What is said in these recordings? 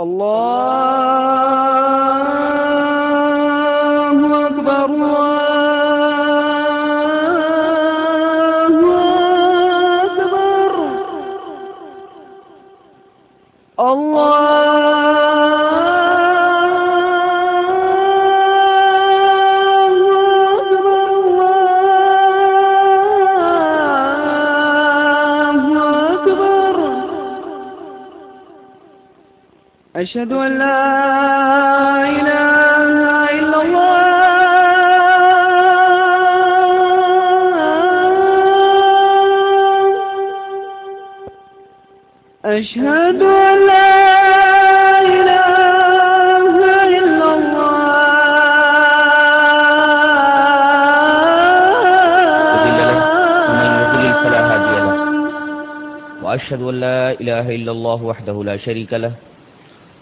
اللہ أشهد أن لا إله إلا الله. أشهد أن لا إله إلا الله. وأشهد أن لا إله إلا الله وحده لا شريك له.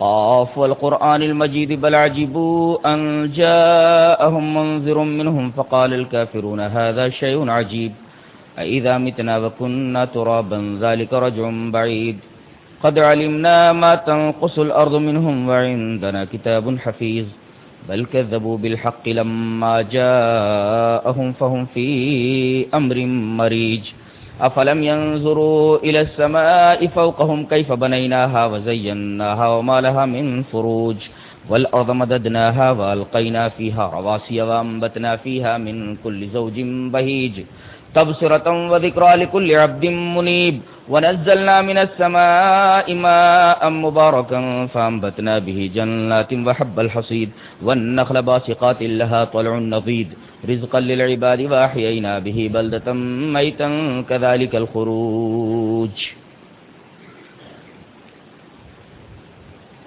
قاف والقرآن المجيد بل عجبوا أن جاءهم منذر منهم فقال الكافرون هذا شيء عجيب. أئذا متنا وكنا ترابا ذلك رجع بعيد. قد علمنا ما تنقص الأرض منهم وعندنا كتاب حفيظ. بل كذبوا بالحق لما جاءهم فهم في أمر مريج. أفلم ينظروا إلى السماء فوقهم كيف بنيناها وزيناها وما لها من فروج والأرض مددناها وألقينا فيها رواسي وأنبتنا فيها من كل زوج بهيج تبصرة وذكرى لكل عبد منيب ونزلنا من السماء ماء مباركا فأنبتنا به جنات وحب الحصيد والنخل باسقات لها طلع نضيد رزقا للعباد وأحيينا به بلدة ميتا كذلك الخروج.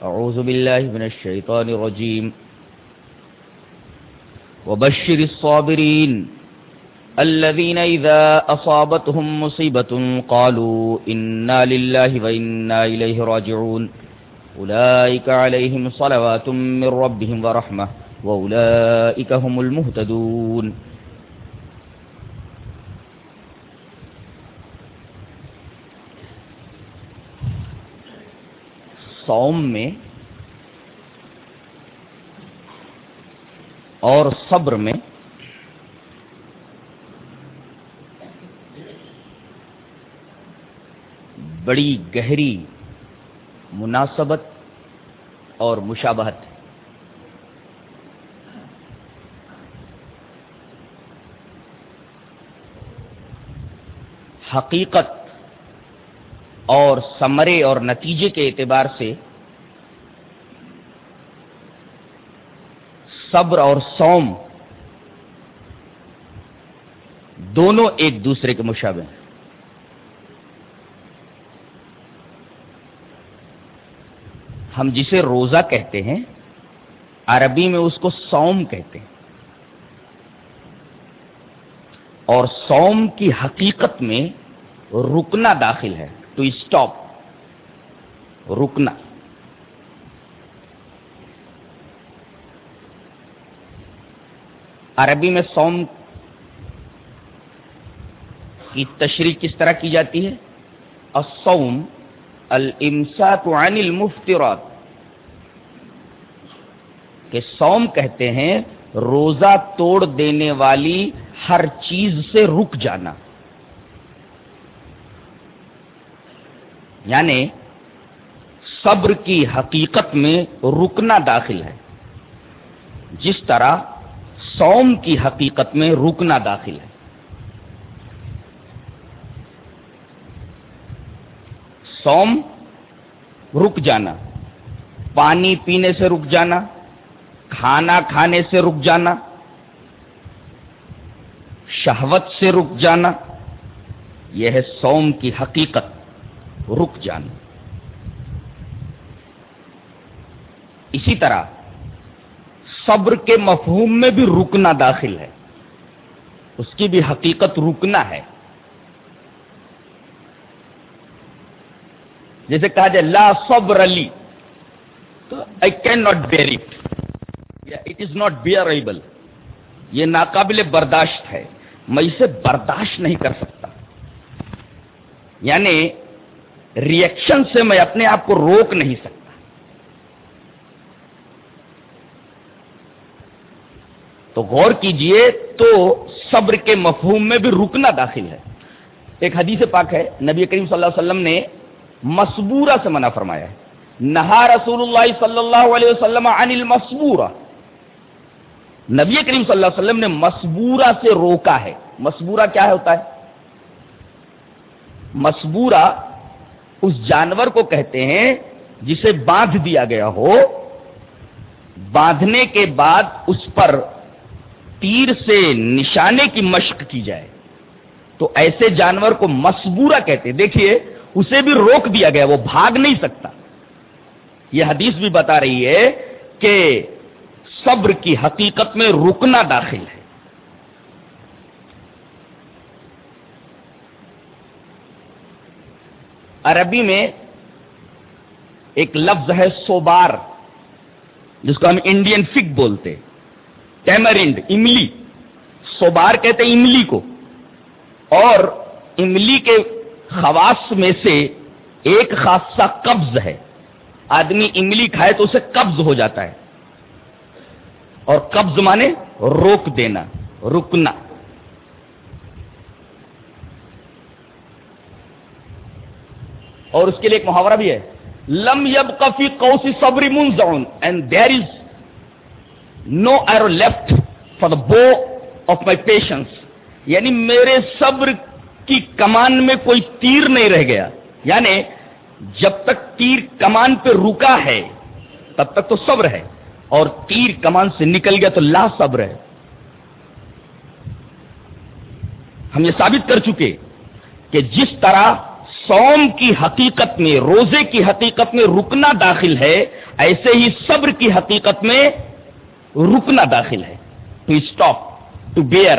أعوذ بالله من الشيطان الرجيم. وبشر الصابرين الذين إذا أصابتهم مصيبة قالوا إنا لله وإنا إليه راجعون. أولئك عليهم صلوات من ربهم ورحمة. وأولئك هم المهتدون سوم میں اور صبر میں بڑی گہری مناسبت اور مشابہت حقیقت اور سمرے اور نتیجے کے اعتبار سے صبر اور سوم دونوں ایک دوسرے کے مشابہ ہیں۔ ہم جسے روزہ کہتے ہیں، عربی میں اس کو سوم کہتے ہیں۔ اور سوم کی حقیقت میں رکنا داخل ہے ٹو اسٹاپ رکنا. عربی میں سوم کی تشریح کس طرح کی جاتی ہے؟ الصوم، الامساک عن المفترات کہ سوم کہتے ہیں روزہ توڑ دینے والی ہر چیز سے رک جانا. یعنی صبر کی حقیقت میں رکنا داخل ہے۔ جس طرح سوم کی حقیقت میں رکنا داخل ہے۔ سوم رک جانا، پانی پینے سے رک جانا، کھانا کھانے سے رک جانا، شہوت سے رک جانا، یہ ہے سوم کی حقیقت۔ رک جانا اسی طرح صبر کے مفہوم میں بھی رکنا داخل ہے۔ اس کی بھی حقیقت رکنا ہے۔ جیسے کہا جائے، لا صبر علی تو I can not bear it یا اٹ از ناٹ بیئر یہ ناقابل برداشت ہے۔ میں اسے برداشت نہیں کر سکتا۔ یعنی ریئیکشن سے میں اپنے آپ کو روک نہیں سکتا۔ تو غور کیجیے تو صبر کے مفہوم میں بھی رکنا داخل ہے۔ ایک حدیث پاک ہے، نبی کریم صلی اللہ علیہ وسلم نے مسبورہ سے منع فرمایا ہے۔ نہا رسول اللہ صلی اللہ علیہ وسلم عن المسبورہ نبی کریم صلی اللہ علیہ وسلم نے مسبورہ سے روکا ہے۔ مسبورہ کیا ہوتا ہے؟ مسبورہ اس جانور کو کہتے ہیں جسے باندھ دیا گیا ہو۔ باندھنے کے بعد اس پر تیر سے نشانے کی مشق کی جائے۔ تو ایسے جانور کو مسبورہ کہتے دیکھیے، اسے بھی روک دیا گیا، وہ بھاگ نہیں سکتا۔ یہ حدیث بھی بتا رہی ہے کہ صبر کی حقیقت میں رکنا داخل ہے۔ عربی میں ایک لفظ ہے سوبار جس کو ہم انڈین فک بولتے ٹیمرنڈ املی۔ سوبار کہتے املی کو۔ اور املی کے خواص میں سے ایک خاصہ قبض ہے۔ آدمی املی کھائے تو اسے قبض ہو جاتا ہے۔ اور قبض مانے روک دینا، رکنا۔ اور اس کے لیے ایک محاورہ بھی ہے۔ لم یب کفی کوسی صبری منزون and there is no arrow left for the bow of my patience یعنی میرے صبر کی کمان میں کوئی تیر نہیں رہ گیا۔ یعنی جب تک تیر کمان پہ رکا ہے، تب تک تو صبر ہے۔ اور تیر کمان سے نکل گیا تو لا صبر ہے۔ ہم یہ ثابت کر چکے کہ جس طرح سوم کی حقیقت میں، روزے کی حقیقت میں رکنا داخل ہے، ایسے ہی صبر کی حقیقت میں رکنا داخل ہے۔ ٹو اسٹاپ ٹو بیئر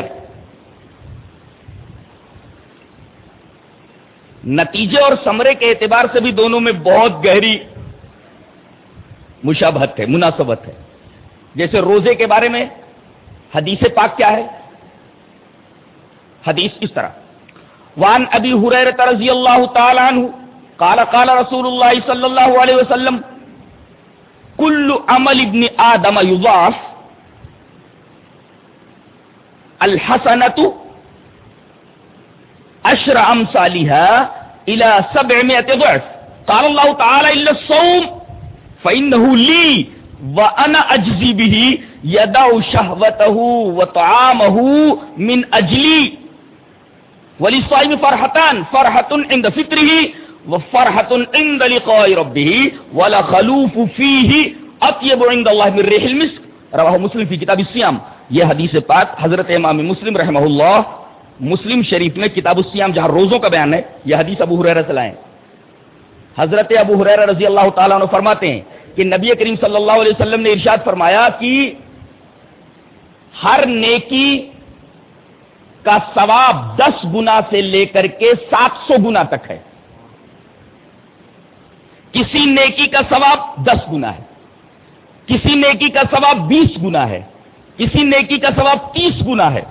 نتیجے اور سمرے کے اعتبار سے بھی دونوں میں بہت گہری مشابہت ہے، مناسبت ہے۔ جیسے روزے کے بارے میں، حدیث پاک کیا ہے؟ حدیث کس طرح۔ وان ابی حریرت رضی اللہ تعالی عنہ قال قال رسول اللہ صلی اللہ علیہ وسلم، کل عمل ابن آدم یضاف الحسنت اشر امثالها الى سبعمائة ضعف. قال الله تعالى الا الصوم فانه لي وانا اجزي به يدع شهوته وطعامه من اجلي وللصائم فرحتان فرحة عند فطره وفرحة عند لقاء ربه ولا خلوف فيه اطيب عند الله من ريح المسك. رواه مسلم في كتاب الصيام. یہ حدیث پاک حضرت امام مسلم رحمہ اللہ، مسلم شریف میں کتاب السیام جہاں روزوں کا بیان ہے، یہ حدیث ابو حریر سے لائیں حضرت ابو حریر رضی اللہ تعالیٰ عنہ فرماتے ہیں کہ نبی کریم صلی اللہ علیہ وسلم نے ارشاد فرمایا کہ ہر نیکی کا ثواب دس گنا سے لے کر کے سات سو گنا تک ہے۔ کسی نیکی کا ثواب دس گنا ہے۔ کسی نیکی کا ثواب بیس گنا ہے۔ کسی نیکی کا ثواب تیس گنا ہے۔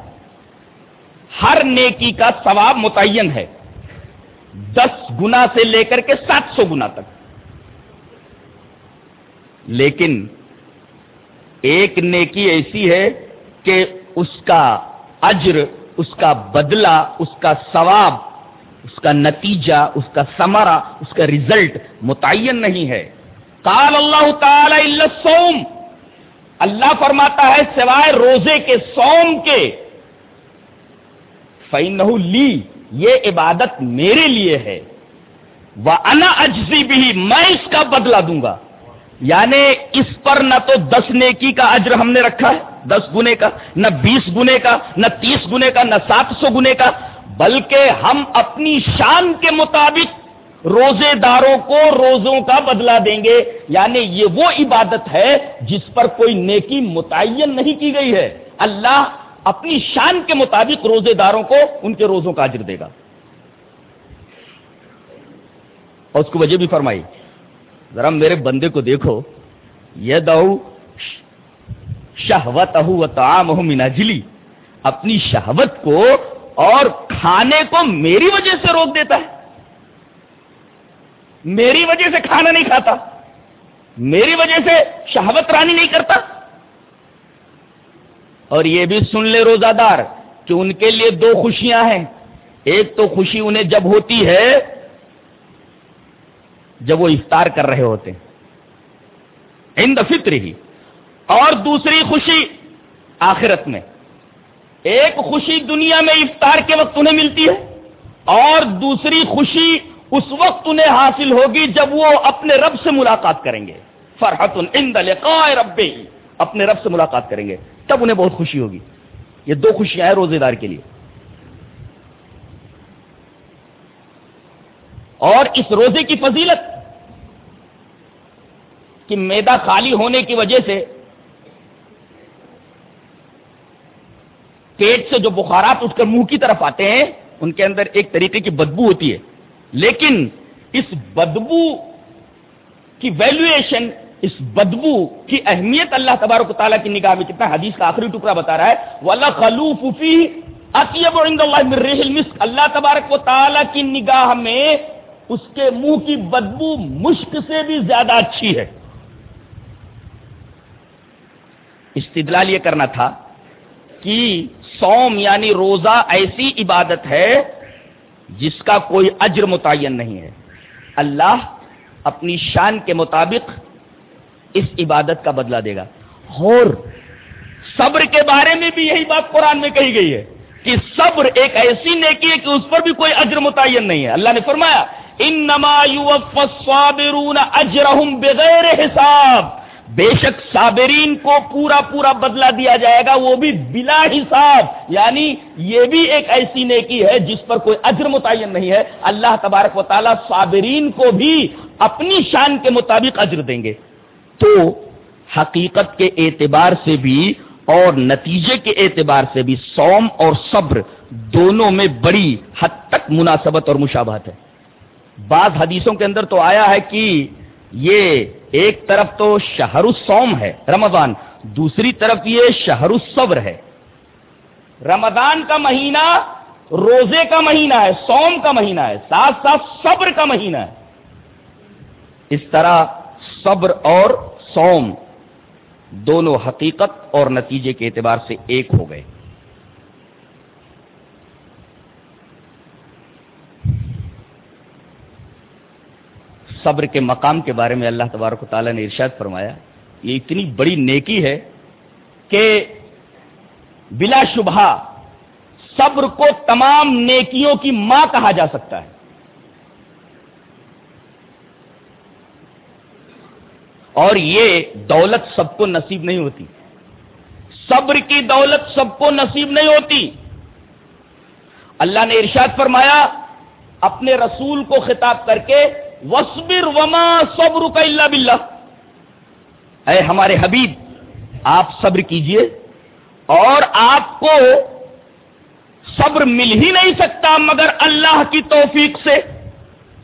ہر نیکی کا ثواب متعین ہے۔ دس گنا سے لے کر کے سات سو گنا تک۔ لیکن ایک نیکی ایسی ہے کہ اس کا اجر اس کا بدلہ، اس کا ثواب، اس کا نتیجہ، اس کا سمرا اس کا ریزلٹ متعین نہیں ہے۔ قال اللہ تعالی سوم اللہ فرماتا ہے سوائے روزے کے سوم کے لی یہ عبادت میرے لیے ہے۔ وہ انا اجزی بھی میں اس کا بدلہ دوں گا۔ یعنی اس پر نہ تو دس نیکی کا اجر ہم نے رکھا ہے۔ دس گنے کا، نہ بیس گنے کا، نہ تیس گنے کا، نہ سات سو گنے کا، بلکہ ہم اپنی شان کے مطابق روزے داروں کو روزوں کا بدلہ دیں گے۔ یعنی یہ وہ عبادت ہے جس پر کوئی نیکی متعین نہیں کی گئی ہے۔ اللہ اپنی شان کے مطابق روزے داروں کو ان کے روزوں کا اجر دے گا۔ اور اس کو وجہ بھی فرمائی، ذرا میرے بندے کو دیکھو یہ دو شہوت اہو مناجلی اپنی شہوت کو اور کھانے کو میری وجہ سے روک دیتا ہے۔ میری وجہ سے کھانا نہیں کھاتا۔ میری وجہ سے شہوت رانی نہیں کرتا۔ اور یہ بھی سن لے روزہ دار کہ ان کے لیے دو خوشیاں ہیں۔ ایک تو خوشی انہیں جب ہوتی ہے جب وہ افطار کر رہے ہوتے ہیں۔ ان دا فطر ہی اور دوسری خوشی آخرت میں۔ ایک خوشی دنیا میں افطار کے وقت انہیں ملتی ہے اور دوسری خوشی اس وقت انہیں حاصل ہوگی جب وہ اپنے رب سے ملاقات کریں گے۔ فرحت لقاء رب اپنے رب سے ملاقات کریں گے۔ تب انہیں بہت خوشی ہوگی۔ یہ دو خوشیاں ہیں روزے دار کے لیے۔ اور اس روزے کی فضیلت کہ میدا خالی ہونے کی وجہ سے پیٹ سے جو بخارات اٹھ کر منہ کی طرف آتے ہیں، ان کے اندر ایک طریقے کی بدبو ہوتی ہے۔ لیکن اس بدبو کی ویلویشن اس بدبو کی اہمیت اللہ تبارک و تعالیٰ کی نگاہ میں کتنا حدیث کا آخری ٹکڑا بتا رہا ہے۔ وہ اللہ خلوف اللہ تبارک و تعالیٰ کی نگاہ میں اس کے منہ کی بدبو مشک سے بھی زیادہ اچھی ہے۔ استدلال یہ کرنا تھا کہ سوم یعنی روزہ ایسی عبادت ہے جس کا کوئی اجر متعین نہیں ہے۔ اللہ اپنی شان کے مطابق اس عبادت کا بدلہ دے گا۔ اور صبر کے بارے میں بھی یہی بات قرآن میں کہی گئی ہے کہ صبر ایک ایسی نیکی ہے کہ اس پر بھی کوئی اجر متعین نہیں ہے۔ اللہ نے فرمایا ان نما اجرہم بغیر حساب۔ بے شک صابرین کو پورا پورا بدلہ دیا جائے گا، وہ بھی بلا حساب۔ یعنی یہ بھی ایک ایسی نیکی ہے جس پر کوئی اجر متعین نہیں ہے۔ اللہ تبارک و تعالیٰ صابرین کو بھی اپنی شان کے مطابق اجر دیں گے۔ تو حقیقت کے اعتبار سے بھی اور نتیجے کے اعتبار سے بھی سوم اور صبر دونوں میں بڑی حد تک مناسبت اور مشابہت ہے۔ بعض حدیثوں کے اندر تو آیا ہے کہ یہ ایک طرف تو شہر السوم ہے رمضان، دوسری طرف یہ شہر الصبر ہے۔ رمضان کا مہینہ روزے کا مہینہ ہے سوم کا مہینہ ہے، ساتھ ساتھ صبر کا مہینہ ہے۔ اس طرح صبر اور سوم دونوں حقیقت اور نتیجے کے اعتبار سے ایک ہو گئے۔ صبر کے مقام کے بارے میں اللہ تبارک و تعالیٰ نے ارشاد فرمایا، یہ اتنی بڑی نیکی ہے کہ بلا شبہ صبر کو تمام نیکیوں کی ماں کہا جا سکتا ہے۔ اور یہ دولت سب کو نصیب نہیں ہوتی۔ صبر کی دولت سب کو نصیب نہیں ہوتی۔ اللہ نے ارشاد فرمایا، اپنے رسول کو خطاب کر کے وسبر وما صبر کا اللہ بلّہ اے ہمارے حبیب، آپ صبر کیجیے اور آپ کو صبر مل ہی نہیں سکتا مگر اللہ کی توفیق سے۔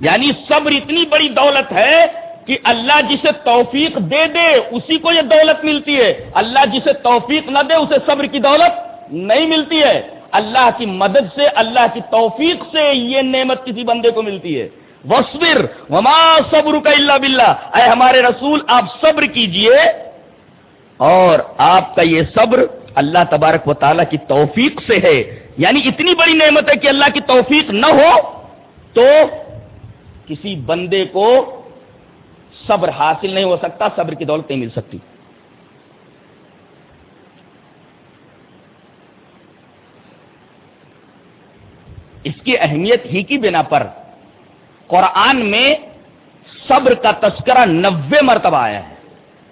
یعنی صبر اتنی بڑی دولت ہے کہ اللہ جسے توفیق دے دے، اسی کو یہ دولت ملتی ہے۔ اللہ جسے توفیق نہ دے، اسے صبر کی دولت نہیں ملتی ہے۔ اللہ کی مدد سے، اللہ کی توفیق سے یہ نعمت کسی بندے کو ملتی ہے۔ وسبر وما صبر کا اللہ بلّہ اے ہمارے رسول، آپ صبر کیجیے۔ اور آپ کا یہ صبر اللہ تبارک و تعالیٰ کی توفیق سے ہے۔ یعنی اتنی بڑی نعمت ہے کہ اللہ کی توفیق نہ ہو تو کسی بندے کو صبر حاصل نہیں ہو سکتا، صبر کی دولت نہیں مل سکتی۔ اس کی اہمیت ہی کی بنا پر قرآن میں صبر کا تذکرہ نبے مرتبہ آیا ہے۔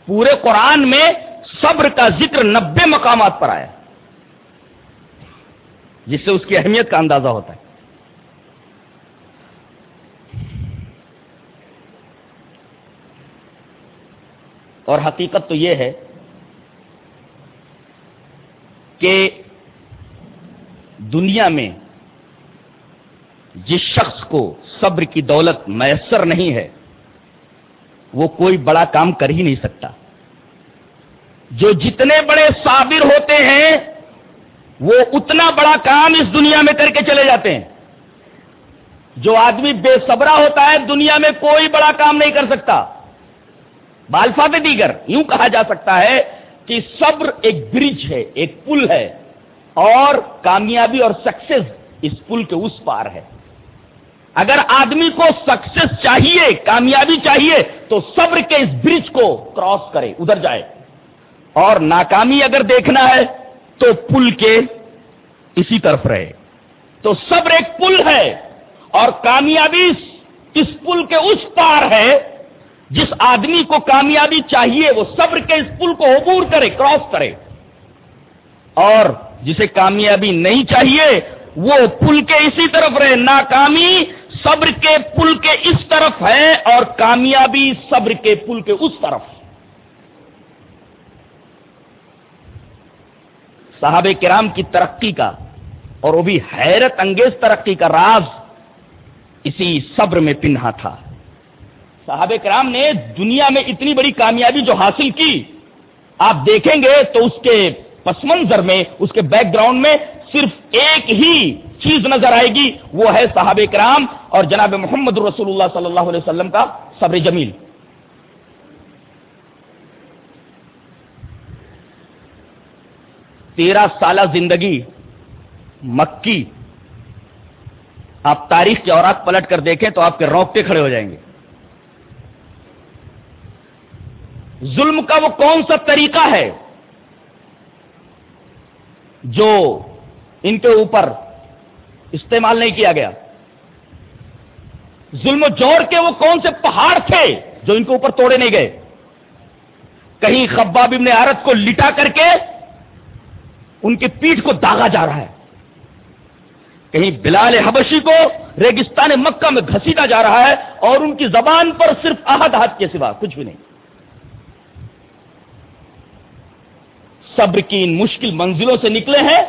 پورے قرآن میں صبر کا ذکر نبے مقامات پر آیا ہے۔ جس سے اس کی اہمیت کا اندازہ ہوتا ہے۔ اور حقیقت تو یہ ہے کہ دنیا میں جس شخص کو صبر کی دولت میسر نہیں ہے، وہ کوئی بڑا کام کر ہی نہیں سکتا۔ جو جتنے بڑے صابر ہوتے ہیں، وہ اتنا بڑا کام اس دنیا میں کر کے چلے جاتے ہیں۔ جو آدمی بے صبرا ہوتا ہے، دنیا میں کوئی بڑا کام نہیں کر سکتا۔ بالفاظ دیگر یوں کہا جا سکتا ہے کہ صبر ایک برج ہے، ایک پل ہے اور کامیابی اور سکسیس اس پل کے اس پار ہے۔ اگر آدمی کو سکسیس چاہیے، کامیابی چاہیے، تو صبر کے اس برج کو کراس کرے، ادھر جائے۔ اور ناکامی اگر دیکھنا ہے، تو پل کے اسی طرف رہے۔ تو صبر ایک پل ہے، اور کامیابی اس پل کے اس پار ہے، جس آدمی کو کامیابی چاہیے، وہ صبر کے اس پل کو عبور کرے کراس کرے۔ اور جسے کامیابی نہیں چاہیے، وہ پل کے اسی طرف رہے۔ ناکامی صبر کے پل کے اس طرف ہے اور کامیابی صبر کے پل کے اس طرف۔ صحاب کرام کی ترقی کا اور وہ بھی حیرت انگیز ترقی کا راز اسی صبر میں پنہا تھا۔ صحابہ کرام نے دنیا میں اتنی بڑی کامیابی جو حاصل کی، آپ دیکھیں گے تو اس کے پس منظر میں، اس کے بیک گراؤنڈ میں صرف ایک ہی چیز نظر آئے گی، وہ ہے صحابہ کرام اور جناب محمد رسول اللہ صلی اللہ علیہ وسلم کا صبر جمیل۔ تیرہ سالہ زندگی مکی۔ آپ تاریخ کے اوراق پلٹ کر دیکھیں تو آپ کے روکتے کھڑے ہو جائیں گے۔ ظلم کا وہ کون سا طریقہ ہے جو ان کے اوپر استعمال نہیں کیا گیا۔ ظلم و جوڑ کے وہ کون سے پہاڑ تھے جو ان کے اوپر توڑے نہیں گئے؟ کہیں خباب ابن عارت کو لٹا کر کے ان کی پیٹھ کو داغا جا رہا ہے۔ کہیں بلال حبشی کو ریگستان مکہ میں گھسیٹا جا رہا ہے اور ان کی زبان پر صرف احد ہاتھ کے سوا کچھ بھی نہیں۔ صبر کی ان مشکل منزلوں سے نکلے ہیں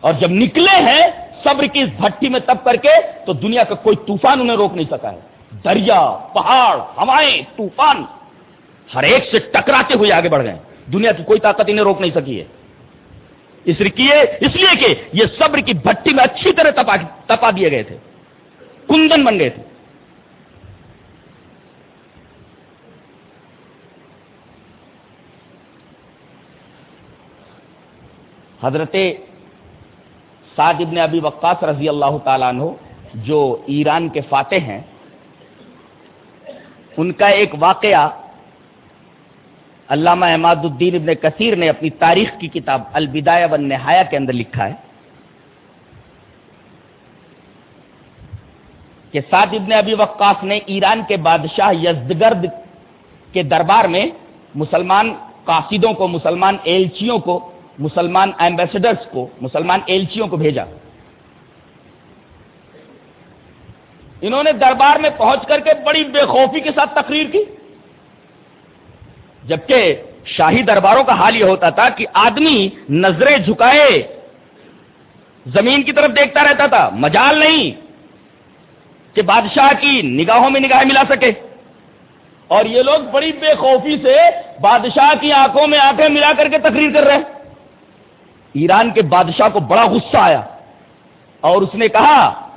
اور جب نکلے ہیں صبر کی اس بھٹی میں تب کر کے تو دنیا کا کوئی طوفان انہیں روک نہیں سکا ہے۔ دریا، پہاڑ، ہوائیں، طوفان، ہر ایک سے ٹکراتے ہوئے آگے بڑھ گئے دنیا کی کوئی طاقت انہیں روک نہیں سکی ہے۔ اس لیے اس لیے کہ یہ صبر کی بھٹی میں اچھی طرح تپا تپا دیے گئے تھے۔ کندن بن گئے تھے۔ حضرت سعد ابن ابی وقاص رضی اللہ تعالیٰ عنہ جو ایران کے فاتح ہیں، ان کا ایک واقعہ علامہ احمد الدین ابن کثیر نے اپنی تاریخ کی کتاب البدایہ و نہایا کے اندر لکھا ہے کہ سعد ابن ابی وقاص نے ایران کے بادشاہ یزدگرد کے دربار میں مسلمان قاصدوں کو، مسلمان ایلچیوں کو مسلمان ایمبیسڈرس کو، مسلمان ایلچیوں کو بھیجا۔ انہوں نے دربار میں پہنچ کر کے بڑی بے خوفی کے ساتھ تقریر کی۔ جبکہ شاہی درباروں کا حال یہ ہوتا تھا کہ آدمی نظریں جھکائے، زمین کی طرف دیکھتا رہتا تھا، مجال نہیں کہ بادشاہ کی نگاہوں میں نگاہ ملا سکے۔ اور یہ لوگ بڑی بے خوفی سے بادشاہ کی آنکھوں میں آنکھیں ملا کر کے تقریر کر رہے ہیں۔ ایران کے بادشاہ کو بڑا غصہ آیا اور اس نے کہا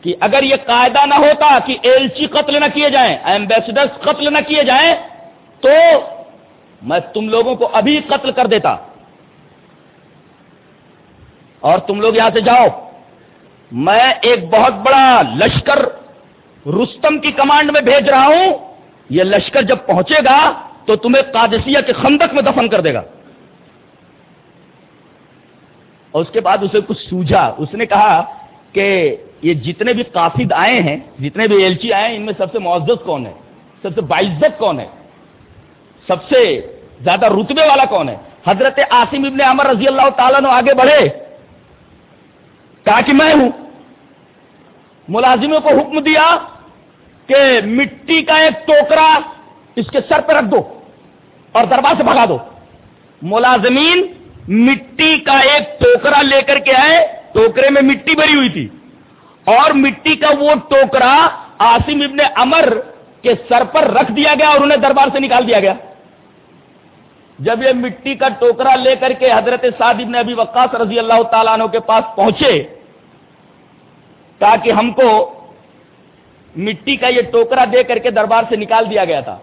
کہ اگر یہ قاعدہ نہ ہوتا کہ ایلچی قتل نہ کیے جائیں ایمبیسڈرس قتل نہ کیے جائیں، تو میں تم لوگوں کو ابھی قتل کر دیتا۔ اور تم لوگ یہاں سے جاؤ۔ میں ایک بہت بڑا لشکر رستم کی کمانڈ میں بھیج رہا ہوں۔ یہ لشکر جب پہنچے گا تو تمہیں قادسیہ کے خندق میں دفن کر دے گا۔ اور اس کے بعد اسے کچھ سوجا اس نے کہا کہ یہ جتنے بھی قافد آئے ہیں، جتنے بھی ایلچی آئے ہیں، ان میں سب سے معزز کون ہے؟ سب سے باعزت کون ہے؟ سب سے زیادہ رتبے والا کون ہے؟ حضرت آصم ابن عمر رضی اللہ تعالیٰ نے آگے بڑھے۔ کہا کہ میں ہوں۔ ملازموں کو حکم دیا کہ مٹی کا ایک ٹوکرا اس کے سر پہ رکھ دو اور دربار سے بھگا دو۔ ملازمین مٹی کا ایک ٹوکرا لے کر کے آئے، ٹوکرے میں مٹی بھری ہوئی تھی۔ اور مٹی کا وہ ٹوکرا آسم ابن امر کے سر پر رکھ دیا گیا اور انہیں دربار سے نکال دیا گیا۔ جب یہ مٹی کا ٹوکرا لے کر کے حضرت سعد ابن ابی وقاص رضی اللہ تعالیٰ عنہ کے پاس پہنچے تاکہ ہم کو مٹی کا یہ ٹوکرا دے کر کے دربار سے نکال دیا گیا تھا۔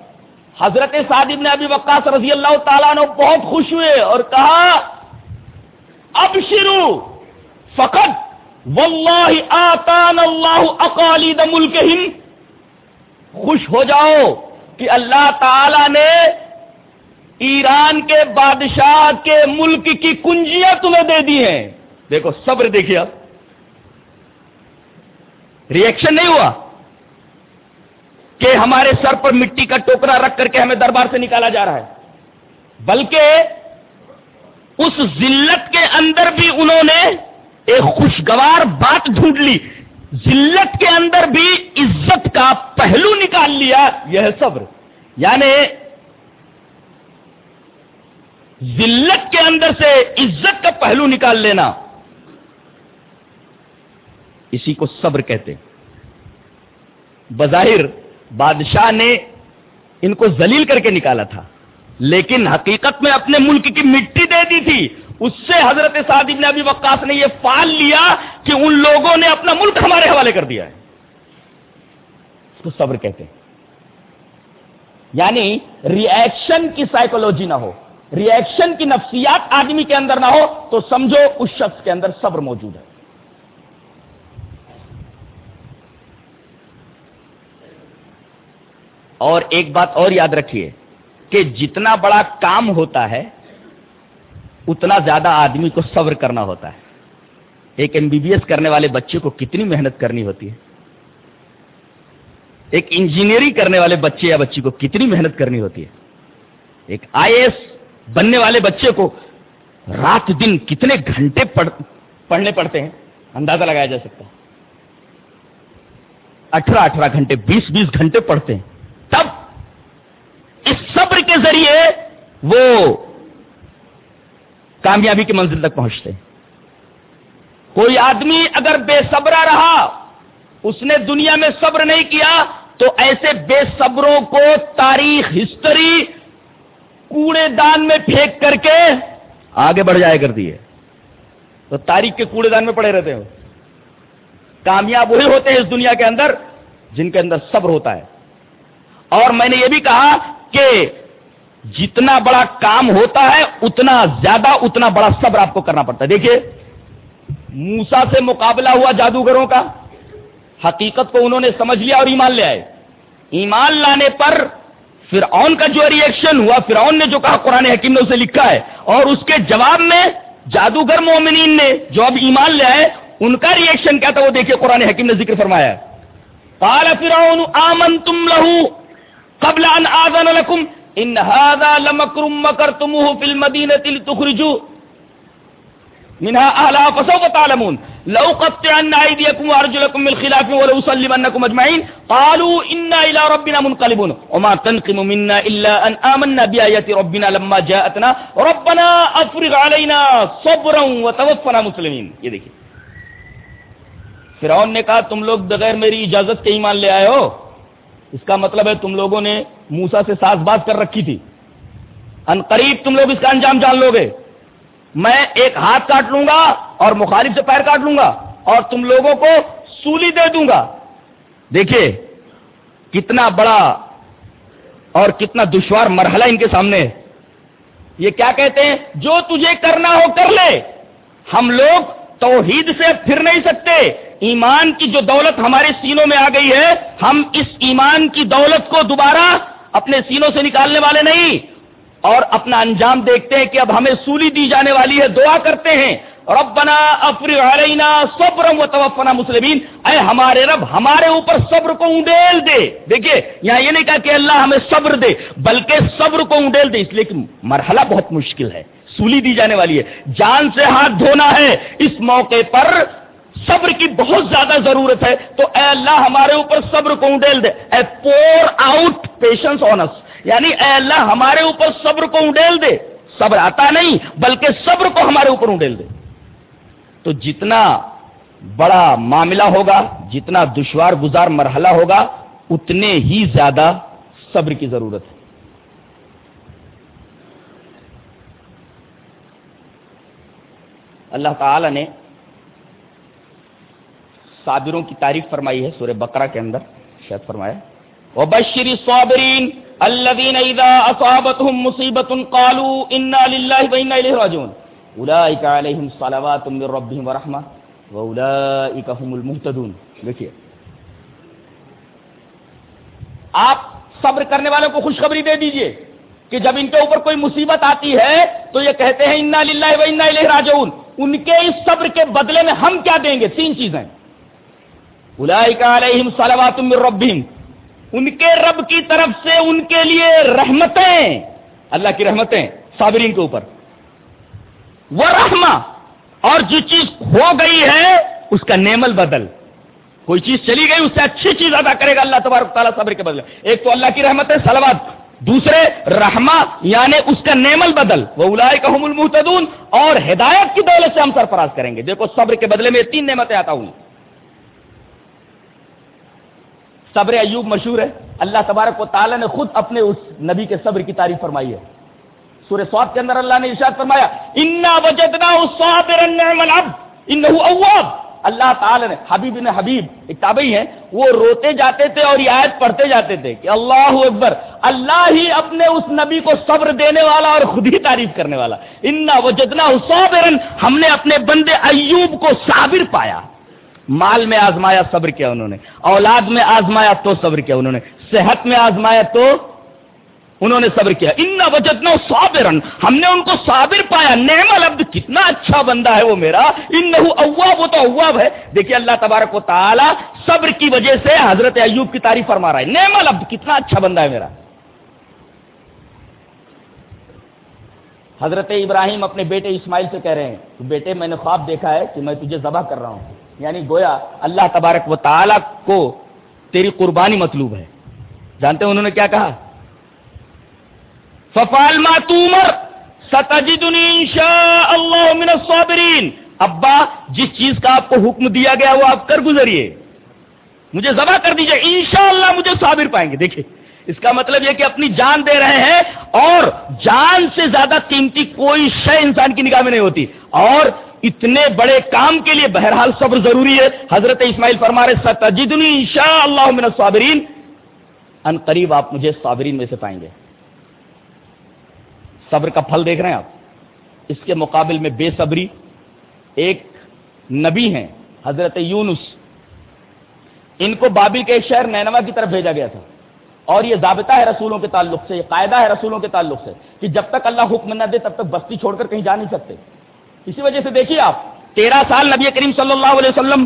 حضرت سعد ابن ابی وقاص رضی اللہ تعالیٰ عنہ بہت خوش ہوئے اور کہا اب شروع فقط، واللہ آتان اللہ اقالید ملک ہند خوش ہو جاؤ کہ اللہ تعالی نے ایران کے بادشاہ کے ملک کی کنجیاں تمہیں دے دی ہیں۔ دیکھو، صبر دیکھیے اب ریئیکشن نہیں ہوا؟ کہ ہمارے سر پر مٹی کا ٹوکرا رکھ کر کے ہمیں دربار سے نکالا جا رہا ہے۔ بلکہ اس ذلت کے اندر بھی انہوں نے ایک خوشگوار بات ڈھونڈ لی۔ ذلت کے اندر بھی عزت کا پہلو نکال لیا، یہ ہے صبر۔ یعنی ذلت کے اندر سے عزت کا پہلو نکال لینا۔ اسی کو صبر کہتے بظاہر بادشاہ نے ان کو ذلیل کر کے نکالا تھا۔ لیکن حقیقت میں اپنے ملک کی مٹی دے دی تھی۔ اس سے حضرت ابن ابی وقاص نے یہ فال لیا کہ ان لوگوں نے اپنا ملک ہمارے حوالے کر دیا ہے۔ اس کو صبر کہتے ہیں۔ یعنی ری ایکشن کی سائیکولوجی نہ ہو۔ ری ایکشن کی نفسیات آدمی کے اندر نہ ہو تو سمجھو اس شخص کے اندر صبر موجود ہے۔ اور ایک بات اور یاد رکھیے کہ جتنا بڑا کام ہوتا ہے، اتنا زیادہ آدمی کو صبر کرنا ہوتا ہے۔ ایک ایم بی بی ایس کرنے والے بچے کو کتنی محنت کرنی ہوتی ہے۔ ایک انجینئرنگ کرنے والے بچے یا بچی کو کتنی محنت کرنی ہوتی ہے۔ ایک آئی ایس بننے والے بچے کو رات دن کتنے گھنٹے پڑھنے پڑتے ہیں، اندازہ لگایا جا سکتا ہے۔ اٹھارہ اٹھارہ گھنٹے، بیس بیس گھنٹے پڑھتے ہیں۔ تب اس صبر کے ذریعے وہ کامیابی کی منزل تک پہنچتے کوئی آدمی اگر بے صبرا رہا، اس نے دنیا میں صبر نہیں کیا، تو ایسے بے صبروں کو تاریخ ہسٹری کوڑے دان میں پھینک کر کے آگے بڑھ جائے کرتی ہے۔ تو تاریخ کے کوڑے دان میں پڑے رہتے ہو۔ کامیاب وہی ہوتے ہیں اس دنیا کے اندر جن کے اندر صبر ہوتا ہے۔ اور میں نے یہ بھی کہا کہ جتنا بڑا کام ہوتا ہے، اتنا زیادہ، اتنا بڑا صبر آپ کو کرنا پڑتا ہے۔ دیکھیے موسا سے مقابلہ ہوا جادوگروں کا۔ حقیقت کو انہوں نے سمجھ لیا اور ایمان لے آئے۔ ایمان لانے پر فرعون کا جو ریئیکشن ہوا، فرعون نے جو کہا، قرآن حکیم نے اسے لکھا ہے۔ اور اس کے جواب میں جادوگر مومنین نے جو اب ایمان لے آئے، ان کا ریئیکشن کیا تھا؟ وہ دیکھیے، قرآن حکیم نے ذکر فرمایا قال فرعون آمنتم له قبل ان آذن لكم ان هذا لمکر مکرتموه فی المدینه لتخرجوا منها اهلها فسوف تعلمون. لو قطعن ايديكم وارجلكم من خلاف ولأصلبنكم اجمعين قالوا انا الى ربنا منقلبون. وما تنقم منا الا ان آمنا بآيات ربنا لما جاءتنا. ربنا افرغ علينا صبرا وتوفنا مسلمين. یہ دیکھیں فرعون نے کہا، تم لوگ بغیر میری اجازت کے ایمان لے آئے ہو؟ اس کا مطلب ہے تم لوگوں نے موسا سے ساز باز کر رکھی تھی۔ ان قریب تم لوگ اس کا انجام جان لو گے۔ میں ایک ہاتھ کاٹ لوں گا اور مخالف سے پیر کاٹ لوں گا اور تم لوگوں کو سولی دے دوں گا۔ دیکھیے، کتنا بڑا اور کتنا دشوار مرحلہ ان کے سامنے۔ یہ کیا کہتے ہیں؟ جو تجھے کرنا ہو کر لے، ہم لوگ توحید سے پھر نہیں سکتے۔ ایمان کی جو دولت ہمارے سینوں میں آ گئی ہے، ہم اس ایمان کی دولت کو دوبارہ اپنے سینوں سے نکالنے والے نہیں۔ اور اپنا انجام دیکھتے ہیں کہ اب ہمیں سولی دی جانے والی ہے، دعا کرتے ہیں۔ ربنا افرغ علینا صبرم و توفنا مسلمین۔ اے ہمارے رب، ہمارے اوپر صبر کو اونڈیل دے۔ دیکھیے، یہاں یہ نہیں کہا کہ اللہ ہمیں صبر دے، بلکہ صبر کو اونڈیل دے۔ اس لیے کہ مرحلہ بہت مشکل ہے، سولی دی جانے والی ہے۔ جان سے ہاتھ دھونا ہے۔ اس موقع پر صبر کی بہت زیادہ ضرورت ہے تو اے اللہ ہمارے اوپر صبر کو اڈیل دے؟ اے پور آؤٹ پیشنس آنس یعنی اے اللہ ہمارے اوپر صبر کو اڈیل دے؟ صبر آتا نہیں، بلکہ صبر کو ہمارے اوپر اڈیل دے۔ تو جتنا بڑا معاملہ ہوگا، جتنا دشوار گزار مرحلہ ہوگا، اتنے ہی زیادہ صبر کی ضرورت ہے۔ اللہ تعالی نے صابروں کی تعریف فرمائی ہے سورہ بقرہ کے اندر، شاید فرمایا۔ وبشر الصابرین الذين اذا اصابتهم مصیبت قالوا انا لله وانا الیہ راجعون۔ اولئک علیہم صلوات من ربهم ورحمہ واولئک هم المهتدون۔ دیکھیے۔ آپ صبر کرنے والوں کو خوشخبری دے دیجیے کہ جب ان کے اوپر کوئی مصیبت آتی ہے تو یہ کہتے ہیں انا للہ و انا الیہ راجعون۔ ان کے اس صبر کے بدلے میں ہم کیا دیں گے؟ تین چیزیں۔ علیہم صلوات من ربہم۔ ان کے رب کی طرف سے ان کے لیے رحمتیں، اللہ کی رحمتیں صابرین کے اوپر۔ وہ رحمہ، اور جو چیز ہو گئی ہے، اس کا نیمل بدل۔ کوئی چیز چلی گئی، اس سے اچھی چیز ادا کرے گا اللہ تبارک تعالیٰ صبر کے بدلے۔ ایک تو اللہ کی رحمت ہے سلوات دوسرے رحما یعنی اس کا نیمل بدل۔ وہ الاائے کا المحتدون اور ہدایت کی دولت سے ہم سرفراز کریں گے۔ دیکھو، صبر کے بدلے میں تین نعمتیں آتا ہوں صبر ایوب مشہور ہے۔ اللہ تبارک و تعالیٰ نے خود اپنے اس نبی کے صبر کی تعریف فرمائی ہے۔ سورہ سواد کے اندر اللہ نے ارشاد فرمایا، انا وجدنا اواب اللہ تعالی نے، حبیب نے حبیب، ایک تابعی ہیں، وہ روتے جاتے تھے اور یہ آیت پڑھتے جاتے تھے کہ اللہ اکبر، اللہ ہی اپنے اس نبی کو صبر دینے والا اور خود ہی تعریف کرنے والا۔ انا وجدنا صابرن ہم نے اپنے بندے ایوب کو صابر پایا۔ مال میں آزمایا، صبر کیا انہوں نے۔ اولاد میں آزمایا تو صبر کیا انہوں نے۔ صحت میں آزمایا تو انہوں نے صبر کیا۔ ان وجدنا صابرن ہم نے ان کو صابر پایا۔ نعم العبد کتنا اچھا بندہ ہے وہ میرا۔ ان اواب، وہ تو اواب ہے۔ دیکھیے اللہ تبارک و تعالی صبر کی وجہ سے حضرت ایوب کی تعریف فرما رہا ہے۔ نعم العبد کتنا اچھا بندہ ہے میرا۔ حضرت ابراہیم اپنے بیٹے اسماعیل سے کہہ رہے ہیں بیٹے میں نے خواب دیکھا ہے کہ میں تجھے ذبح کر رہا ہوں۔ یعنی گویا اللہ تبارک و تعالی کو تیری قربانی مطلوب ہے۔ جانتے ہیں انہوں نے کیا کہا؟ ففال ماتومر اللہ من الصابرین ابا، جس چیز کا آپ کو حکم دیا گیا وہ آپ کر گزریے۔ مجھے ذبح کر دیجیے۔ انشاءاللہ مجھے صابر پائیں گے۔ دیکھیں اس کا مطلب یہ کہ اپنی جان دے رہے ہیں اور جان سے زیادہ قیمتی کوئی شے انسان کی نگاہ میں نہیں ہوتی۔ اور اتنے بڑے کام کے لیے بہرحال صبر ضروری ہے۔ حضرت اسماعیل فرما رہے ستجدنی انشاء اللہ من الصابرین. ان قریب آپ مجھے صابرین میں سے پائیں گے۔ صبر کا پھل دیکھ رہے ہیں آپ۔ اس کے مقابل میں بے صبری ایک نبی ہیں، حضرت یونس۔ ان کو بابل کے شہر نینوا کی طرف بھیجا گیا تھا۔ اور یہ ضابطہ ہے رسولوں کے تعلق سے، یہ قاعدہ ہے رسولوں کے تعلق سے کہ جب تک اللہ حکم نہ دے تب تک بستی چھوڑ کر کہیں جا نہیں سکتے۔ اسی وجہ سے دیکھیے آپ، تیرہ سال نبی کریم صلی اللہ علیہ وسلم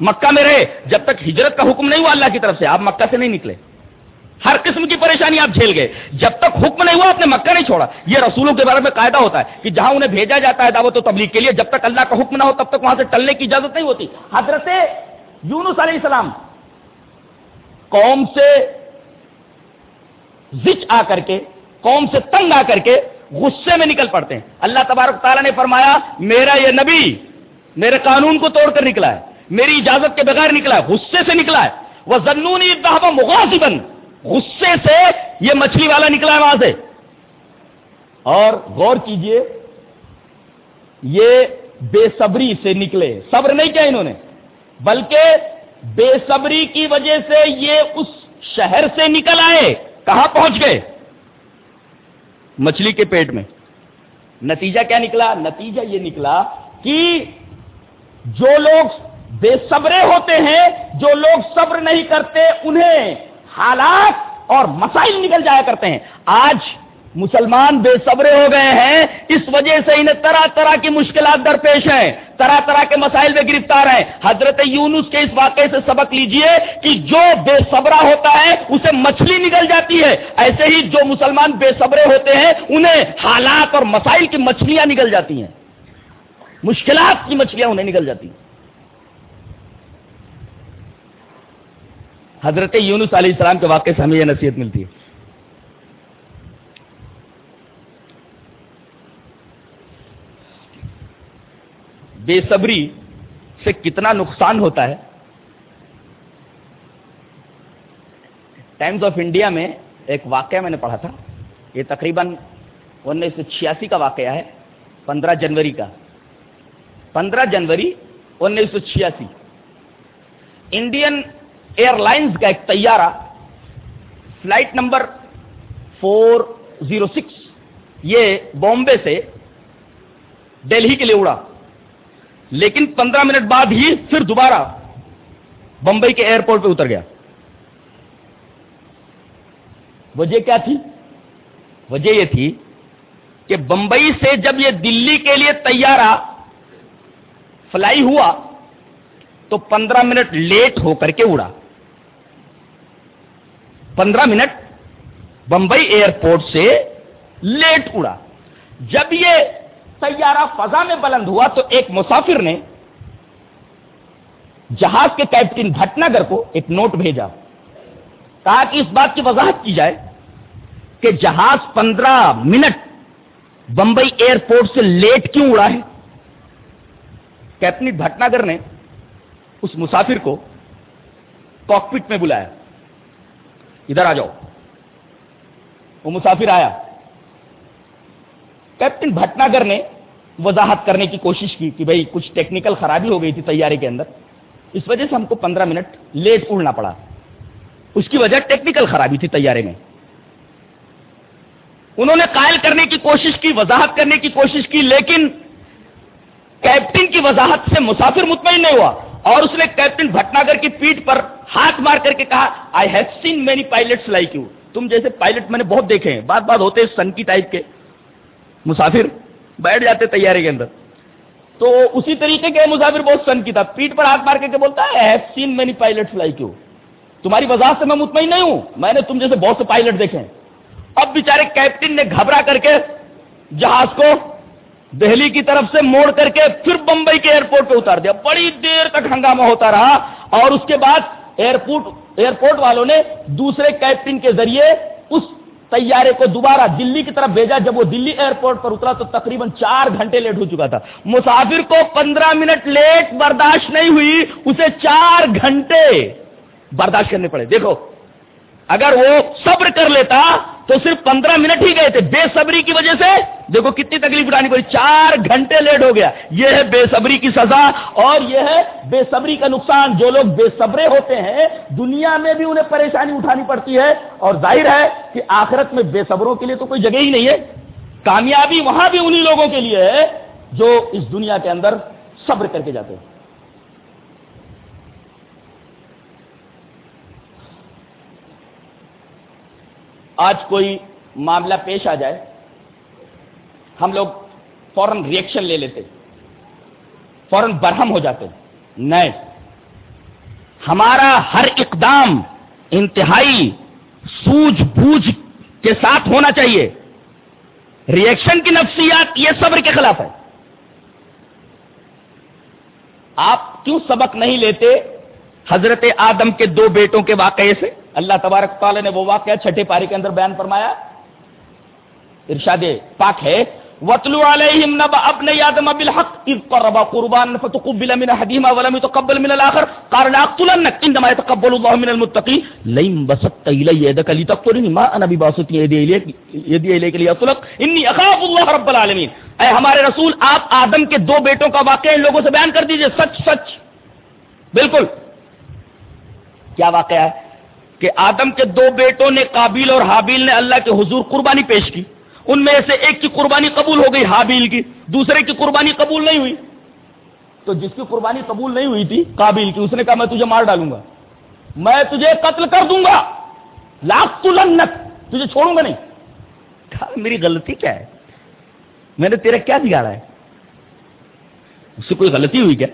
مکہ میں رہے، جب تک ہجرت کا حکم نہیں ہوا اللہ کی طرف سے، آپ مکہ سے نہیں نکلے۔ ہر قسم کی پریشانی آپ جھیل گئے۔ جب تک حکم نہیں ہوا، آپ نے مکہ نہیں چھوڑا۔ یہ رسولوں کے بارے میں قاعدہ ہوتا ہے کہ جہاں انہیں بھیجا جاتا ہے دعوت و تبلیغ کے لیے، جب تک اللہ کا حکم نہ ہو، تب تک وہاں سے ٹلنے کی اجازت نہیں ہوتی۔ حضرت یونس علیہ السلام قوم سے زچ آ کر کے، قوم سے تنگ آ کر کے غصے میں نکل پڑتے ہیں۔ اللہ تبارک تعالیٰ نے فرمایا، میرا یہ نبی میرے قانون کو توڑ کر نکلا ہے، میری اجازت کے بغیر نکلا ہے، غصے سے نکلا ہے۔ وہ زنونی مغاث بند غصے سے یہ مچھلی والا نکلا ہے وہاں سے۔ اور غور کیجیے، یہ بے صبری سے نکلے۔ صبر نہیں کیا انہوں نے، بلکہ بے صبری کی وجہ سے یہ اس شہر سے نکل آئے، کہاں پہنچ گئے؟ مچھلی کے پیٹ میں۔ نتیجہ کیا نکلا؟ نتیجہ یہ نکلا کہ جو لوگ بے صبرے ہوتے ہیں، جو لوگ صبر نہیں کرتے، انہیں حالات اور مسائل نکل جایا کرتے ہیں۔ آج مسلمان بے صبرے ہو گئے ہیں، اس وجہ سے انہیں طرح طرح کی مشکلات درپیش ہیں۔ طرح طرح کے مسائل میں گرفتار ہیں۔ حضرت یونس کے اس واقعے سے سبق لیجیے کہ جو بے صبرا ہوتا ہے، اسے مچھلی نکل جاتی ہے۔ ایسے ہی جو مسلمان بے صبرے ہوتے ہیں، انہیں حالات اور مسائل کی مچھلیاں نکل جاتی ہیں۔ مشکلات کی مچھلیاں انہیں نکل جاتی ہیں۔ حضرت یونس علیہ السلام کے واقعے سے ہمیں یہ نصیحت ملتی ہے۔ بے صبری سے کتنا نقصان ہوتا ہے؟ ٹائمز آف انڈیا میں ایک واقعہ میں نے پڑھا تھا۔ یہ تقریباً انیس سو چھیاسی کا واقعہ ہے، پندرہ جنوری کا۔ پندرہ جنوری انیس سو چھیاسی۔ انڈین ایئر لائنز کا ایک طیارہ flight number four zero six یہ بامبے سے دہلی کے لیے اڑا۔ لیکن پندرہ منٹ بعد ہی پھر دوبارہ بمبئی کے ایئرپورٹ پہ اتر گیا۔ وجہ کیا تھی؟ وجہ یہ تھی کہ بمبئی سے جب یہ دلی کے لیے تیارہ فلائی ہوا تو پندرہ منٹ لیٹ ہو کر کے اڑا۔ پندرہ منٹ بمبئی ایئرپورٹ سے لیٹ اڑا۔ جب یہ طیارہ فضا میں بلند ہوا تو ایک مسافر نے جہاز کے کیپٹن بھٹناگر کو ایک نوٹ بھیجا تاکہ اس بات کی وضاحت کی جائے کہ جہاز پندرہ منٹ بمبئی ایئرپورٹ سے لیٹ کیوں اڑا ہے؟ کیپٹن بھٹناگر نے اس مسافر کو کاکپٹ میں بلایا۔ ادھر آ جاؤ۔ وہ مسافر آیا۔ کیپٹن بھٹناگر نے وضاحت کرنے کی کوشش کی کہ بھائی کچھ ٹیکنیکل خرابی ہو گئی تھی تیاری کے اندر، اس وجہ سے ہم کو پندرہ منٹ لیٹ اڑنا پڑا۔ اس کی وجہ ٹیکنیکل خرابی تھی تیارے میں۔ انہوں نے قائل کرنے کی کوشش کی، وضاحت کرنے کی کوشش کی، لیکن کیپٹن کی وضاحت سے مسافر مطمئن نہیں ہوا۔ اور اس نے کیپٹن بھٹناگر کی پیٹ پر ہاتھ مار کر کے کہا I have seen many pilot like you تم جیسے پائلٹ میں نے بہت دیکھے ہیں۔ بات بات ہوتے سن کی ٹائپ کے۔ مسافر بیٹھ جاتے تیارے کے اندر۔ تو اسی طریقے کے مسافر بہت سن کی تھا۔ پیٹ پر ہاتھ مار کے بولتا ہے have seen many pilot like you تمہاری وضاحت سے میں مطمئن نہیں ہوں۔ میں نے تم جیسے بہت سے پائلٹ دیکھے ہیں۔ اب بیچارے کیپٹن نے گھبرا کر کے جہاز کو دہلی کی طرف سے موڑ کر کے پھر بمبئی کے ایئرپورٹ پہ اتار دیا۔ بڑی دیر تک ہنگامہ ہوتا رہا۔ اور اس کے بعد ایئرپورٹ ایئرپورٹ والوں نے دوسرے کیپٹن کے ذریعے اس تیارے کو دوبارہ دلی کی طرف بھیجا، جب وہ دلی ایئرپورٹ پر اترا تو تقریباً چار گھنٹے لیٹ ہو چکا تھا۔ مسافر کو پندرہ منٹ لیٹ برداشت نہیں ہوئی، اسے چار گھنٹے برداشت کرنے پڑے۔ دیکھو، اگر وہ صبر کر لیتا تو صرف پندرہ منٹ ہی گئے تھے، بے صبری کی وجہ سے۔ دیکھو کتنی تکلیف اٹھانی پڑی، چار گھنٹے لیٹ ہو گیا۔ یہ ہے بے صبری کی سزا اور یہ ہے بے صبری کا نقصان۔ جو لوگ بے صبرے ہوتے ہیں، دنیا میں بھی انہیں پریشانی اٹھانی پڑتی ہے۔ اور ظاہر ہے کہ آخرت میں بے صبروں کے لیے تو کوئی جگہ ہی نہیں ہے۔ کامیابی وہاں بھی انہی لوگوں کے لیے ہے جو اس دنیا کے اندر صبر کر کے جاتے ہیں۔ آج کوئی معاملہ پیش آ جائے، ہم لوگ فوراً ریئیکشن لے لیتے، فوراً برہم ہو جاتے، نہیں، ہمارا ہر اقدام انتہائی سوجھ بوجھ کے ساتھ ہونا چاہیے۔ ریئیکشن کی نفسیات یہ صبر کے خلاف ہے۔ آپ کیوں سبق نہیں لیتے حضرت آدم کے دو بیٹوں کے واقعے سے؟ اللہ تبارک تعالیٰ نے وہ واقعہ چھٹے پاری کے اندر بیان فرمایا۔ ارشاد پاک ہے۔ وَتْلُ عَلَيْهِمْ نَبَأَ ابْنَيْ آدَمَ بِالْحَقِّ إِذْ قَرَّبَا قُرْبَانًا فَتُقُبِّلَ مِنْ أَحَدِهِمَا وَلَمْ يُتَقَبَّلْ مِنَ الْآخَرِ قَالَ لَأَقْتُلَنَّكَ إِنَّمَا يَتَقَبَّلُ اللَّهُ مِنَ الْمُتَّقِينَ۔ لَئِن بَسَطتَ إِلَيَّ يَدَكَ لِتَقْتُلَنِي، مَا أَنَا بِبَاسِطٍ يَدِي إِلَيْكَ لِأَقْتُلَكَ إِنِّي أَخَافُ اللَّهَ رَبَّ الْعَالَمِينَ۔ اے ہمارے رسول، آپ آدم کے دو بیٹوں کا واقعہ ان لوگوں سے بیان کر دیجیے، سچ سچ۔ بالکل۔ کیا واقعہ ہے؟ کہ آدم کے دو بیٹوں نے قابیل اور حابیل نے اللہ کے حضور قربانی پیش کی۔ ان میں سے ایک کی قربانی قبول ہو گئی حابیل کی، دوسرے کی قربانی قبول نہیں ہوئی۔ تو جس کی قربانی قبول نہیں ہوئی تھی قابیل کی، اس نے کہا میں تجھے مار ڈالوں گا۔ میں تجھے قتل کر دوں گا۔ لاکھ تلنت تجھے چھوڑوں گا نہیں۔ کہا، میری غلطی کیا ہے؟ میں نے تیرا کیا بگاڑا ہے؟ اس سے کوئی غلطی ہوئی کیا؟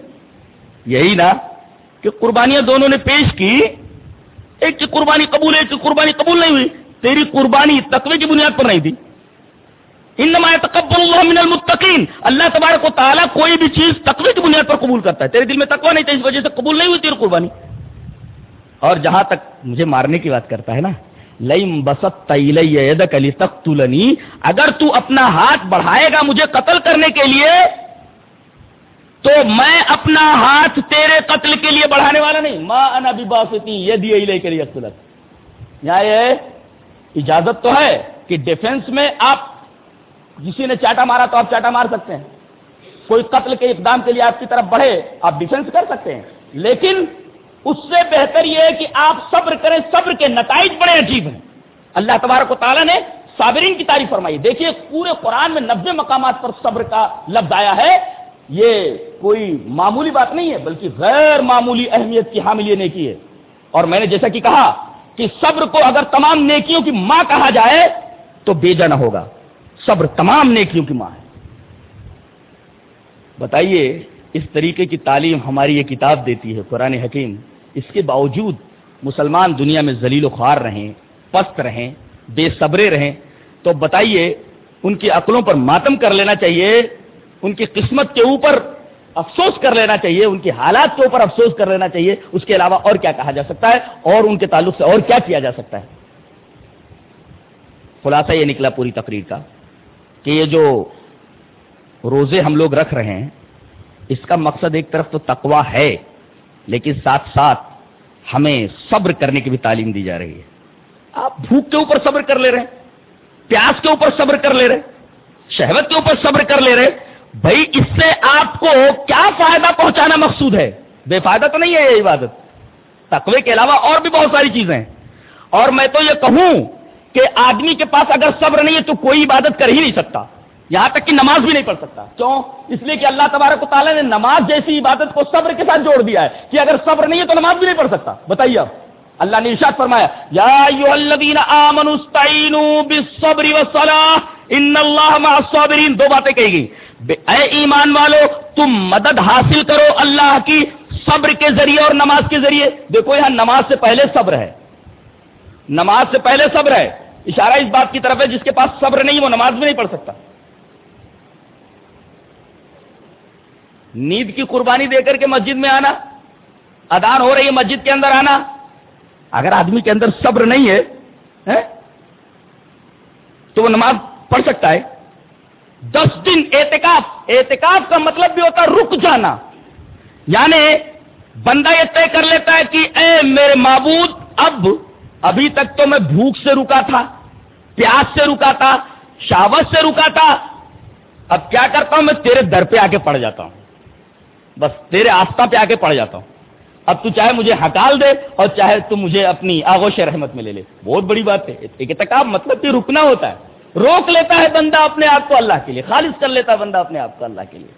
یہی نا کہ قربانیاں دونوں نے پیش کی۔ ایک کی قربانی قبول ایک کی قربانی قبول نہیں ہوئی۔ تیری قربانی تقوی کی بنیاد پر نہیں تھی۔ انما يتقبل الله من المتقين اللہ تبارک و تعالی کوئی بھی چیز تقوی کی بنیاد پر قبول کرتا ہے۔ تیرے دل میں تقوی نہیں تھا اس وجہ سے قبول نہیں ہوئی تیری قربانی۔ اور جہاں تک مجھے مارنے کی بات کرتا ہے نا لئیم بست یدک لتقتلنی۔ اگر تو اپنا ہاتھ بڑھائے گا مجھے قتل کرنے کے لیے تو میں اپنا ہاتھ تیرے قتل کے لیے بڑھانے والا نہیں ماں انا بھی باستی یہ دیے لے کر یہاں یہ اجازت تو ہے کہ ڈیفنس میں آپ کسی نے چاٹا مارا تو آپ چاٹا مار سکتے ہیں۔ کوئی قتل کے اقدام کے لیے آپ کی طرف بڑھے، آپ ڈیفنس کر سکتے ہیں۔ لیکن اس سے بہتر یہ ہے کہ آپ صبر کریں، صبر کے نتائج بڑے عجیب ہیں۔ اللہ تبارک و تعالیٰ نے صابرین کی تعریف فرمائی۔ دیکھیے، پورے قرآن میں نبے مقامات پر صبر کا لفظ آیا ہے۔ یہ کوئی معمولی بات نہیں ہے، بلکہ غیر معمولی اہمیت کی حامل یہ نیکی ہے۔ اور میں نے جیسا کہ کہا کہ صبر کو اگر تمام نیکیوں کی ماں کہا جائے، تو بیجا نہ ہوگا۔ صبر تمام نیکیوں کی ماں ہے۔ بتائیے، اس طریقے کی تعلیم ہماری یہ کتاب دیتی ہے، قرآن حکیم۔ اس کے باوجود مسلمان دنیا میں ذلیل و خوار رہیں، پست رہیں، بے صبرے رہیں، تو بتائیے، ان کی عقلوں پر ماتم کر لینا چاہیے ان کی قسمت کے اوپر افسوس کر لینا چاہیے، ان کی حالات کے اوپر افسوس کر لینا چاہیے، اس کے علاوہ اور کیا کہا جا سکتا ہے؟ اور ان کے تعلق سے اور کیا کیا جا سکتا ہے؟ خلاصہ یہ نکلا پوری تقریر کا کہ یہ جو روزے ہم لوگ رکھ رہے ہیں، اس کا مقصد ایک طرف تو تقوا ہے، لیکن ساتھ ساتھ ہمیں صبر کرنے کی بھی تعلیم دی جا رہی ہے۔ آپ بھوک کے اوپر صبر کر لے رہے ہیں، پیاس کے اوپر صبر کر لے رہے شہوت کے اوپر صبر کر لے رہے بھائی، اس سے آپ کو کیا فائدہ پہنچانا مقصود ہے؟ بے فائدہ تو نہیں ہے یہ عبادت۔ تقوی کے علاوہ اور بھی بہت ساری چیزیں ہیں۔ اور میں تو یہ کہوں کہ آدمی کے پاس اگر صبر نہیں ہے تو کوئی عبادت کر ہی نہیں سکتا۔ یہاں تک کہ نماز بھی نہیں پڑھ سکتا۔ کیوں؟ اس لیے کہ اللہ تبارک و تعالیٰ نے نماز جیسی عبادت کو صبر کے ساتھ جوڑ دیا ہے کہ اگر صبر نہیں ہے تو نماز بھی نہیں پڑھ سکتا۔ بتائیے اب اللہ نے ارشاد فرمایا، یا ایوہ الذین آمنوا استعینوا بالصبر والصلاة ان اللہ مع الصابرین۔ دو باتیں کہی گئی اے ایمان والو، تم مدد حاصل کرو اللہ کی صبر کے ذریعے اور نماز کے ذریعے۔ دیکھو یہاں نماز سے پہلے صبر ہے۔ نماز سے پہلے صبر ہے۔ اشارہ اس بات کی طرف ہے، جس کے پاس صبر نہیں، وہ نماز بھی نہیں پڑھ سکتا۔ نیند کی قربانی دے کر کے مسجد میں آنا ادان ہو رہی ہے مسجد کے اندر آنا۔ اگر آدمی کے اندر صبر نہیں ہے تو وہ نماز پڑھ سکتا ہے۔ دس دن احتکاف احتکاف کا مطلب بھی ہوتا ہے رک جانا. یعنی بندہ یہ طے کر لیتا ہے کہ اے میرے معبود، اب، ابھی تک تو میں بھوک سے رکا تھا، پیاس سے رکا تھا شاوت سے رکا تھا، اب کیا کرتا ہوں؟ میں تیرے در پہ آ کے پڑ جاتا ہوں۔ بس تیرے آستہ پہ آ کے پڑ جاتا ہوں۔ اب تو چاہے مجھے ہٹال دے اور چاہے تو مجھے اپنی آغوش رحمت میں لے لے۔ بہت بڑی بات ہے۔ ایک مطلب کہ رکنا ہوتا ہے۔ روک لیتا ہے بندہ اپنے آپ کو اللہ کے لیے، خالص کر لیتا ہے بندہ اپنے آپ کو اللہ کے لیے۔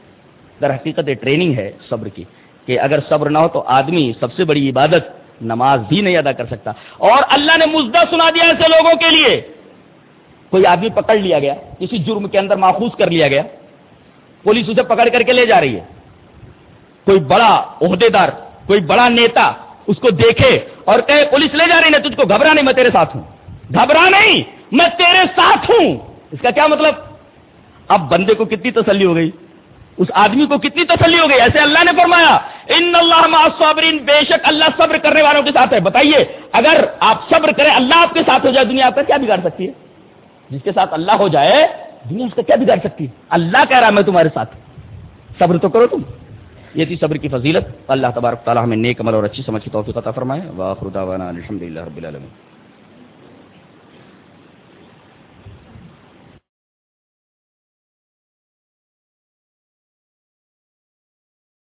در حقیقت ٹریننگ ہے صبر کی، کہ اگر صبر نہ ہو تو آدمی سب سے بڑی عبادت نماز بھی نہیں ادا کر سکتا۔ اور اللہ نے مزدہ سنا دیا ایسے لوگوں کے لیے۔ کوئی آدمی پکڑ لیا گیا، کسی جرم کے اندر محفوظ کر لیا گیا، پولیس اسے پکڑ کر کے لے جا رہی ہے۔ کوئی بڑا عہدے دار کوئی بڑا نیتا اس کو دیکھے اور کہے، پولیس لے جا رہی نا تجھ کو گھبرا نہیں میں تیرے ساتھ ہوں۔ گھبرا نہیں۔ میں تیرے ساتھ ہوں۔ اس کا کیا مطلب؟ اب بندے کو کتنی تسلی ہو گئی، اس آدمی کو کتنی تسلی ہو گئی؟ ایسے اللہ نے فرمایا، ان اللہ صابرین بے شک اللہ صبر کرنے والوں کے ساتھ ہے۔ بتائیے، اگر آپ صبر کریں، اللہ آپ کے ساتھ ہو جائے، دنیا آپ کا کیا بگاڑ سکتی ہے؟ جس کے ساتھ اللہ ہو جائے، دنیا اس کا کیا بگاڑ سکتی ہے؟ اللہ کہہ رہا میں تمہارے ساتھ صبر تو کرو تم۔ یہ تھی صبر کی فضیلت۔ اللہ تبارک تعالیٰ ہمیں نیک عمل اور اچھی سمجھ کی توفیق عطا فرمائے۔ واخر دعوانا الحمدللہ رب العالمین۔